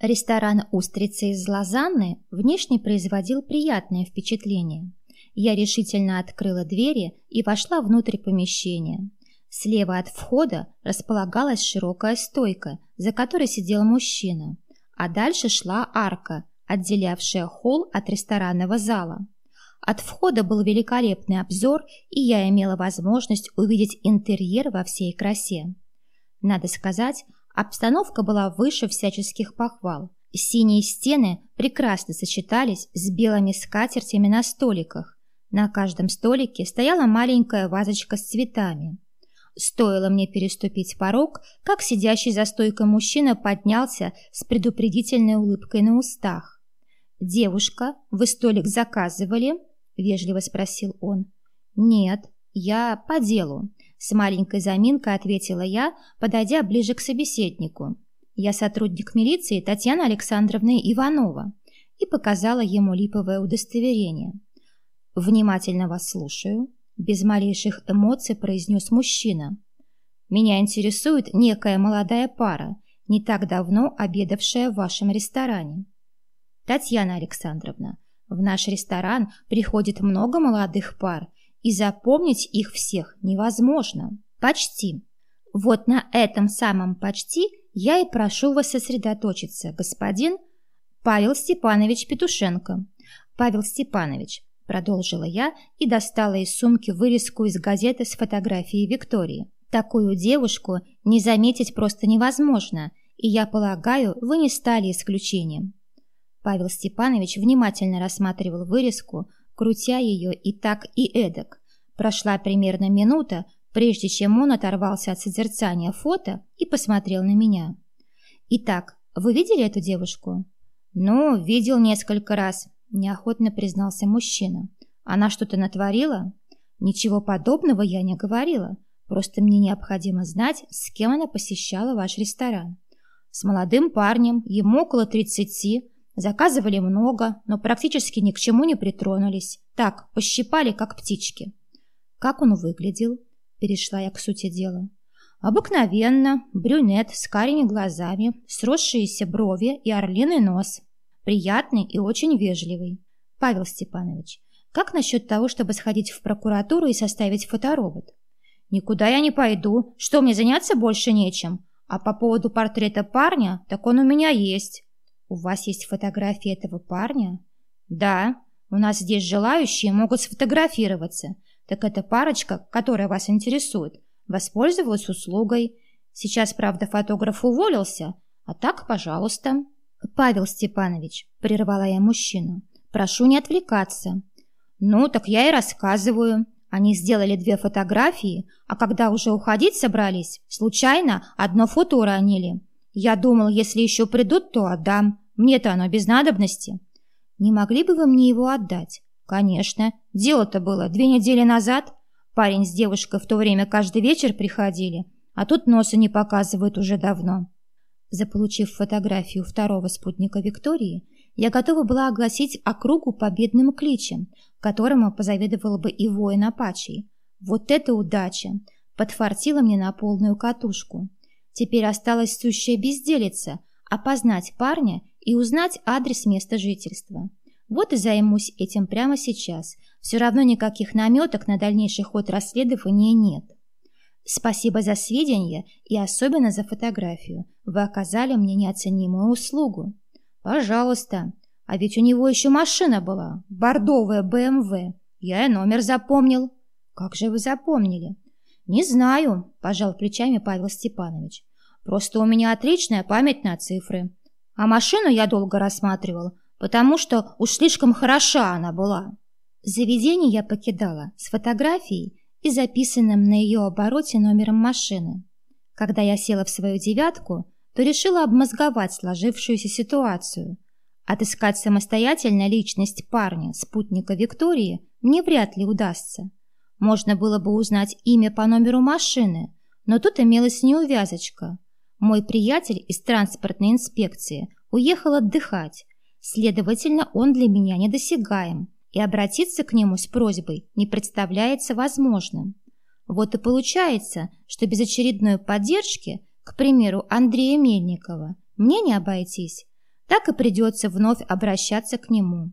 Ресторан «Устрицы» из Лозанны внешне производил приятное впечатление. Я решительно открыла двери и вошла внутрь помещения. Слева от входа располагалась широкая стойка, за которой сидел мужчина, а дальше шла арка, отделявшая холл от ресторанного зала. От входа был великолепный обзор, и я имела возможность увидеть интерьер во всей красе. Надо сказать, обстановка была выше всяческих похвал. Синие стены прекрасно сочетались с белыми скатертями на столиках. На каждом столике стояла маленькая вазочка с цветами. Стоило мне переступить порог, как сидящий за стойкой мужчина поднялся с предупредительной улыбкой на устах. «Девушка, вы столик заказывали?» – вежливо спросил он. «Нет, я по делу», – с маленькой заминкой ответила я, подойдя ближе к собеседнику. «Я сотрудник милиции Татьяна Александровна Иванова» и показала ему липовое удостоверение. «Внимательно вас слушаю», – без малейших эмоций произнес мужчина. «Меня интересует некая молодая пара, не так давно обедавшая в вашем ресторане». «Татьяна Александровна, в наш ресторан приходит много молодых пар, и запомнить их всех невозможно. Почти. Вот на этом самом «почти» я и прошу вас сосредоточиться, господин Павел Степанович Петушенко. Павел Степанович, продолжила я и достала из сумки вырезку из газеты с фотографией Виктории. Такую девушку не заметить просто невозможно, и я полагаю, вы не стали исключением. Павел Степанович внимательно рассматривал вырезку, крутя ее и так, и эдак. Прошла примерно минута, прежде чем он оторвался от созерцания фото и посмотрел на меня. «Итак, вы видели эту девушку?» «Ну, видел несколько раз», – неохотно признался мужчина. «Она что-то натворила?» «Ничего подобного я не говорила. Просто мне необходимо знать, с кем она посещала ваш ресторан». «С молодым парнем, ему около тридцати, Заказывали много, но практически ни к чему не притронулись. Так, пощипали, как птички. Как он выглядел? Перешла я к сути дела. Обыкновенно, брюнет с карими глазами, сросшиеся брови и орлиный нос. Приятный и очень вежливый. Павел Степанович, как насчет того, чтобы сходить в прокуратуру и составить фоторобот? Никуда я не пойду. Что, мне заняться больше нечем? А по поводу портрета парня, так он у меня есть. «У вас есть фотографии этого парня?» «Да, у нас здесь желающие могут сфотографироваться. Так эта парочка, которая вас интересует, воспользовалась услугой. Сейчас, правда, фотограф уволился, а так, пожалуйста». «Павел Степанович», — прервала я мужчину, — «прошу не отвлекаться». «Ну, так я и рассказываю. Они сделали две фотографии, а когда уже уходить собрались, случайно одно фото уронили. Я думал, если еще придут, то отдам. Мне-то оно без надобности. Не могли бы вы мне его отдать? Конечно. Дело-то было две недели назад. Парень с девушкой в то время каждый вечер приходили, а тут носа не показывают уже давно. Заполучив фотографию второго спутника Виктории, я готова была огласить округу победным кличем, которому позавидовала бы и воин Апачий. Вот это удача! Подфартила мне на полную катушку. Теперь осталась сущая безделица – опознать парня и узнать адрес места жительства. Вот и займусь этим прямо сейчас. Все равно никаких наметок на дальнейший ход расследования нет. Спасибо за сведения и особенно за фотографию. Вы оказали мне неоценимую услугу. Пожалуйста. А ведь у него еще машина была. Бордовая БМВ. Я и номер запомнил. Как же вы запомнили? Не знаю, пожал плечами Павел Степанович. Просто у меня отличная память на цифры. А машину я долго рассматривал, потому что уж слишком хороша она была. Заведение я покидала с фотографией и записанным на ее обороте номером машины. Когда я села в свою девятку, то решила обмозговать сложившуюся ситуацию. Отыскать самостоятельно личность парня, спутника Виктории, мне вряд ли удастся. Можно было бы узнать имя по номеру машины, но тут имелась неувязочка – мой приятель из транспортной инспекции уехал отдыхать, следовательно, он для меня недосягаем, и обратиться к нему с просьбой не представляется возможным. Вот и получается, что без очередной поддержки, к примеру, Андрея Мельникова, мне не обойтись. так и придется вновь обращаться к нему.